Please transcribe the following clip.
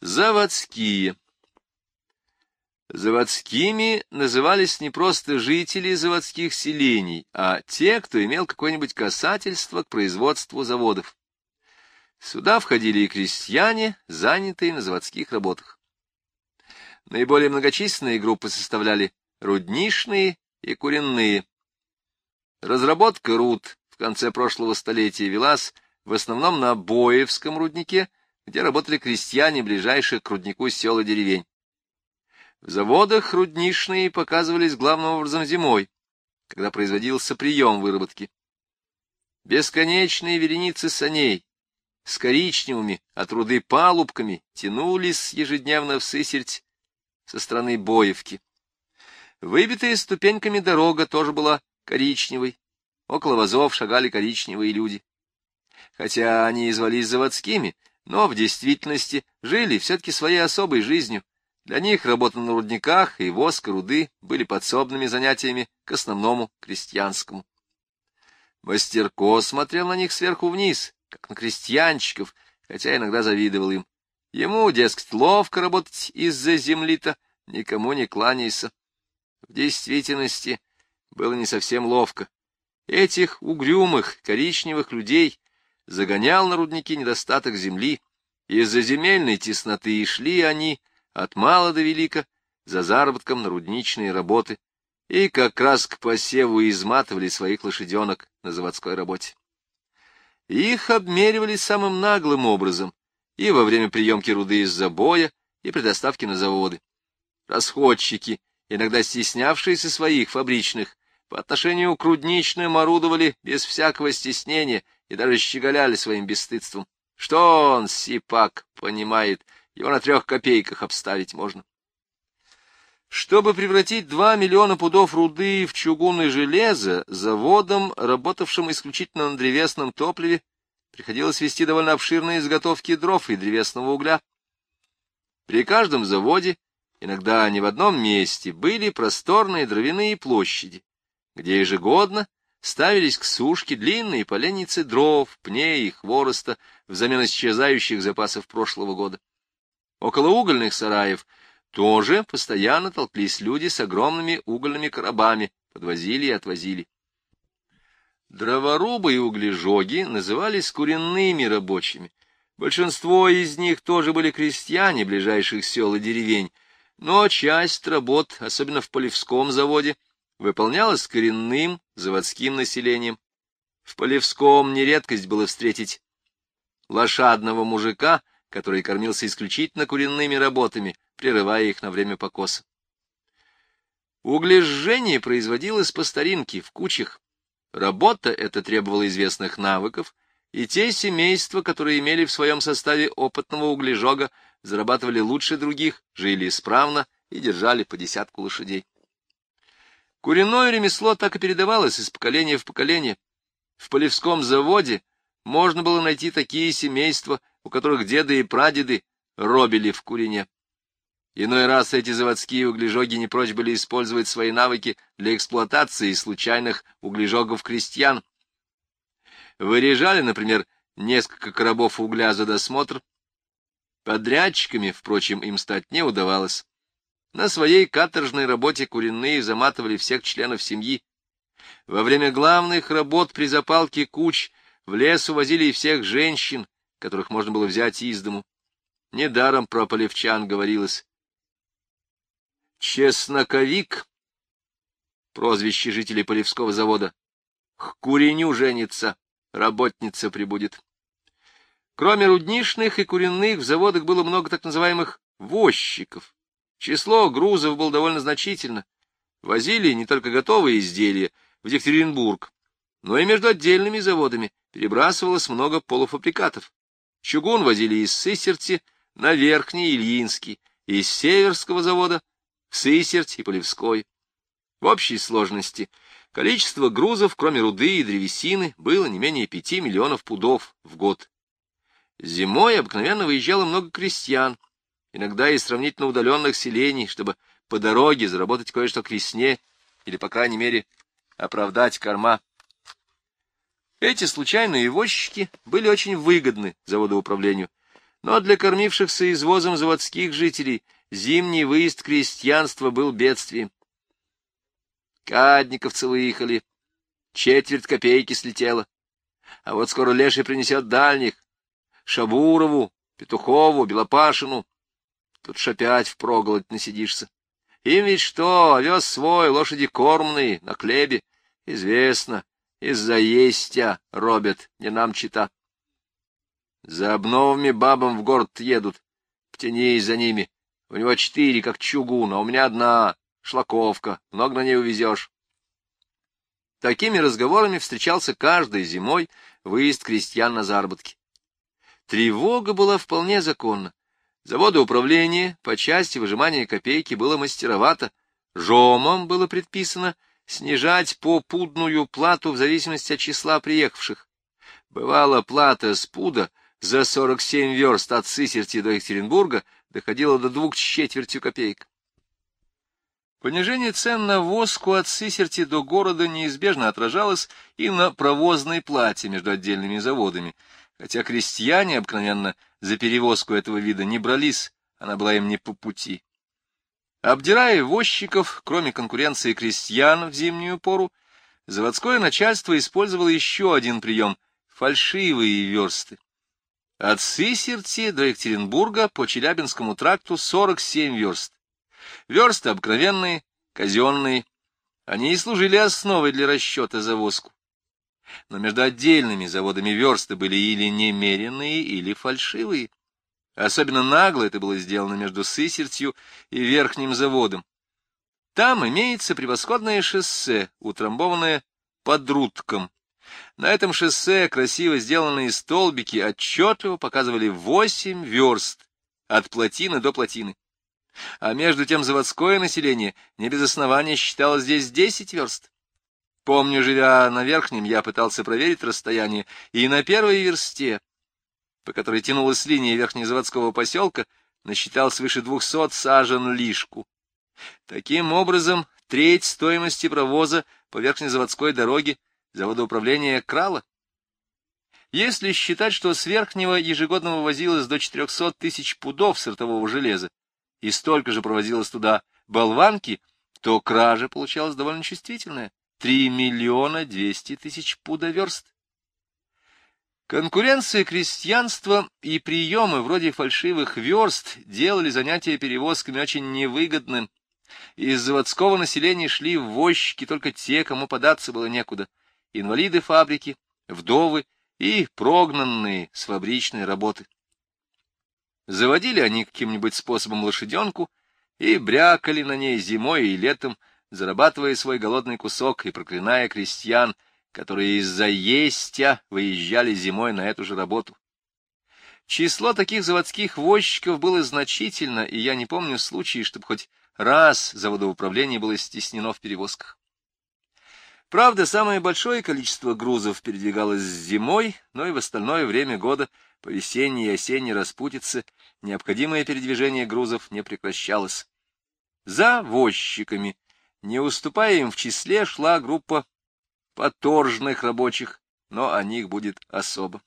Заводские. Заводскими назывались не просто жители заводских селений, а те, кто имел какое-нибудь касательство к производству заводов. Сюда входили и крестьяне, занятые на заводских работах. Наиболее многочисленные группы составляли рудничные и куренные. Разработка руд в конце прошлого столетия велась в основном на Боевском руднике, где работали крестьяне ближайших к руднику сел и деревень. В заводах рудничные показывались главным образом зимой, когда производился прием выработки. Бесконечные вереницы саней с коричневыми от руды палубками тянулись ежедневно в Сысерть со стороны Боевки. Выбитая ступеньками дорога тоже была коричневой. Около вазов шагали коричневые люди. Хотя они и звались заводскими, но в действительности жили все-таки своей особой жизнью. Для них работа на рудниках и воск и руды были подсобными занятиями к основному крестьянскому. Мастерко смотрел на них сверху вниз, как на крестьянчиков, хотя иногда завидовал им. Ему, дескать, ловко работать из-за земли-то, никому не кланяйся. В действительности было не совсем ловко. Этих угрюмых, коричневых людей загонял на рудники недостаток земли, из-за земельной тесноты и шли они от мала до велика за заработком на рудничные работы и как раз к посеву изматывали своих лошаденок на заводской работе. Их обмеривали самым наглым образом и во время приемки руды из забоя, и при доставке на заводы. Расходчики, иногда стеснявшиеся своих фабричных, по отношению к рудничным орудовали без всякого стеснения и даже щеголяли своим бесстыдством. Что он, сипак, понимает, его на трех копейках обставить можно. Чтобы превратить два миллиона пудов руды в чугун и железо, заводом, работавшим исключительно на древесном топливе, приходилось вести довольно обширные изготовки дров и древесного угля. При каждом заводе, иногда не в одном месте, были просторные дровяные площади, где ежегодно ставились к сушке длинные поленницы дров, пней и хвороста взамен исчезающих запасов прошлого года. Около угольных сараев тоже постоянно толклись люди с огромными угольными коробами, подвозили и отвозили. Дроворубы и углежоги назывались куренными рабочими. Большинство из них тоже были крестьяне ближайших сел и деревень, но часть работ, особенно в Полевском заводе, выполнялась коренным заводским населением. В Полевском нередкость было встретить лошадного мужика, который кормился исключительно куренными работами, прерывая их на время покоса. Углежжение производилось по старинке, в кучах. Работа эта требовала известных навыков, и те семейства, которые имели в своем составе опытного углежога, зарабатывали лучше других, жили исправно и держали по десятку лошадей. Куриное ремесло так и передавалось из поколения в поколение. В Полевском заводе можно было найти такие семейства, у которых деды и прадеды робили в курине. Иной раз эти заводские углежоги не прочь были использовать свои навыки для эксплуатации случайных углежогов-крестьян. Вырежали, например, несколько коробов угля за досмотр. Подрядчиками, впрочем, им стать не удавалось. На своей каторжной работе куриные заматывали всех членов семьи. Во время главных работ при запалке куч в лес увозили и всех женщин, которых можно было взять из дому. Недаром про полевчан говорилось. Чесноковик, прозвище жителей Полевского завода, к куреню женится, работница прибудет. Кроме рудничных и куренных, в заводах было много так называемых возчиков. Число грузов было довольно значительно. Возили не только готовые изделия в Екатеринбург, но и между отдельными заводами перебрасывалось много полуфабрикатов. Чугун возили из Сысерти на Верхний Ильинский, из Северского завода в Сысерть и Полевской. В общей сложности количество грузов, кроме руды и древесины, было не менее пяти миллионов пудов в год. Зимой обыкновенно выезжало много крестьян, иногда из сравнительно удаленных селений, чтобы по дороге заработать кое-что к весне или, по крайней мере, оправдать корма. Эти случайные возчики были очень выгодны заводоуправлению. Но для кормившихся извозом заводских жителей зимний выезд крестьянства был бедствием. Кадниковцы выехали, четверть копейки слетела. А вот скоро Леший принесет дальних, Шабурову, Петухову, Белопашину. Тут ж опять впроголодь насидишься. Им ведь что, овес свой, лошади кормные, на хлебе. Известно, из-за естя робят, не нам чита. За обновами бабам в город едут, птянись за ними. У него четыре, как чугун, а у меня одна, шлаковка, много на ней увезешь. Такими разговорами встречался каждой зимой выезд крестьян на заработки. Тревога была вполне законна. Завода управления по части выжимания копейки было мастеровато. Жомам было предписано снижать попудную плату в зависимости от числа приехавших. Бывала плата с пуда за 47 верст от Сысерти до Екатеринбурга доходила до двух с четвертью копеек. Понижение цен на воску от Сысерти до города неизбежно отражалось и на провозной плате между отдельными заводами, хотя крестьяне обыкновенно за перевозку этого вида не брались, она была им не по пути. Обдирая возчиков, кроме конкуренции крестьян в зимнюю пору, заводское начальство использовало еще один прием — фальшивые версты. От Сысерти до Екатеринбурга по Челябинскому тракту 47 верст. Версты обыкновенные, казенные. Они и служили основой для расчета за воску. Но между отдельными заводами версты были или немеренные, или фальшивые. Особенно нагло это было сделано между Сысертью и Верхним заводом. Там имеется превосходное шоссе, утрамбованное подрутком. На этом шоссе красиво сделанные столбики отчетливо показывали восемь верст от плотины до плотины. А между тем заводское население не без основания считало здесь десять верст. Помню, живя на Верхнем, я пытался проверить расстояние, и на первой версте, по которой тянулась линия верхнезаводского поселка, насчитал свыше двухсот сажен лишку. Таким образом, треть стоимости провоза по верхнезаводской дороге заводоуправления крала. Если считать, что с Верхнего ежегодно вывозилось до 400 тысяч пудов сортового железа, и столько же провозилось туда болванки, то кража получалась довольно чувствительная — 3 миллиона 200 тысяч пудоверст. Конкуренция крестьянства и приемы вроде фальшивых верст делали занятия перевозками очень невыгодным. Из заводского населения шли возчики только те, кому податься было некуда. Инвалиды фабрики, вдовы и прогнанные с фабричной работы. Заводили они каким-нибудь способом лошаденку и брякали на ней зимой и летом, зарабатывая свой голодный кусок и проклиная крестьян, которые из-за естя выезжали зимой на эту же работу. Число таких заводских возчиков было значительно, и я не помню случаев, чтобы хоть раз заводоуправление было стеснено в перевозках. Правда, самое большое количество грузов передвигалось зимой, но и в остальное время года, по весенней и осенней распутице, необходимое передвижение грузов не прекращалось. За возчиками, не уступая им в числе, шла группа поторжных рабочих, но о них будет особо.